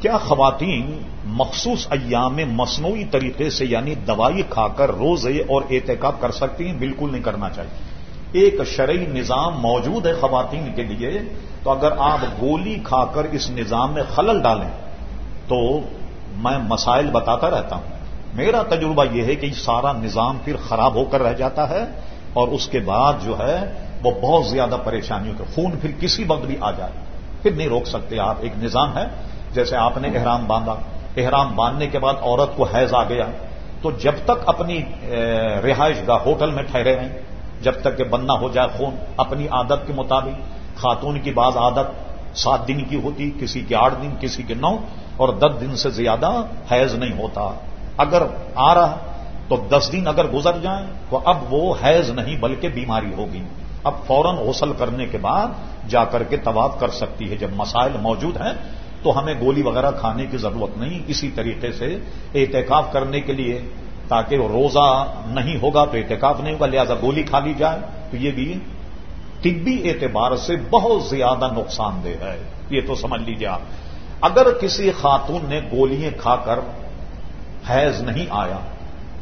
کیا خواتین مخصوص ایام میں مصنوعی طریقے سے یعنی دوائی کھا کر روزے اور احتکاب کر سکتی ہیں؟ بالکل نہیں کرنا چاہیے۔ ایک شرعی نظام موجود ہے خواتین کے لیے، تو اگر آپ گولی کھا کر اس نظام میں خلل ڈالیں، تو میں مسائل بتاتا رہتا ہوں۔ میرا تجربہ یہ ہے کہ سارا نظام پھر خراب ہو کر رہ جاتا ہے اور اس کے بعد جو ہے وہ بہت زیادہ پریشانیوں کے خون پھر کسی وقت بھی آ جائے۔ پھر نہیں روک سکتے آپ، ایک نظام ہے۔ جیسے آپ نے احرام باندھا، احرام باندھنے کے بعد عورت کو حیض آ گیا، تو جب تک اپنی رہائش گاہ ہوٹل میں ٹھہرے ہیں جب تک کہ بننا ہو جائے خون، اپنی عادت کے مطابق، خاتون کی بعض عادت سات دن کی ہوتی، کسی کے آٹھ دن، کسی کے نو، اور دس دن سے زیادہ حیض نہیں ہوتا۔ اگر آ رہا، تو دس دن اگر گزر جائیں، تو اب وہ حیض نہیں، بلکہ بیماری ہوگی۔ اب فوراً غسل کرنے کے بعد جا کر کے طواف کر سکتی ہے، جب مسائل موجود ہیں تو ہمیں گولی وغیرہ کھانے کی ضرورت نہیں اسی طریقے سے احتکاف کرنے کے لیے، تاکہ روزہ نہیں ہوگا تو احتکاف نہیں ہوگا، لہذا گولی کھا لی جائے۔ تو یہ بھی طبی اعتبار سے بہت زیادہ نقصان دہ ہے۔ یہ تو سمجھ لیجیے آپ۔ اگر کسی خاتون نے گولیاں کھا کر حیض نہیں آیا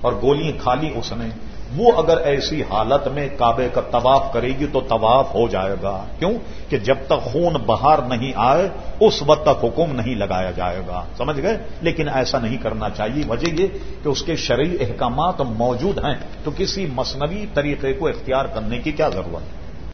اور گولیاں کھا لی اس نے وہ اگر ایسی حالت میں کعبے کا طواف کرے گی تو طواف ہو جائے گا۔ کیوں؟ کہ جب تک خون باہر نہیں آئے، اس وقت تک حکم نہیں لگایا جائے گا۔ سمجھ گئے؟ لیکن ایسا نہیں کرنا چاہیے۔ وجہ یہ کہ اس کے شرعی احکامات موجود ہیں۔ تو کسی مصنوعی طریقے کو اختیار کرنے کی کیا ضرورت؟ ہے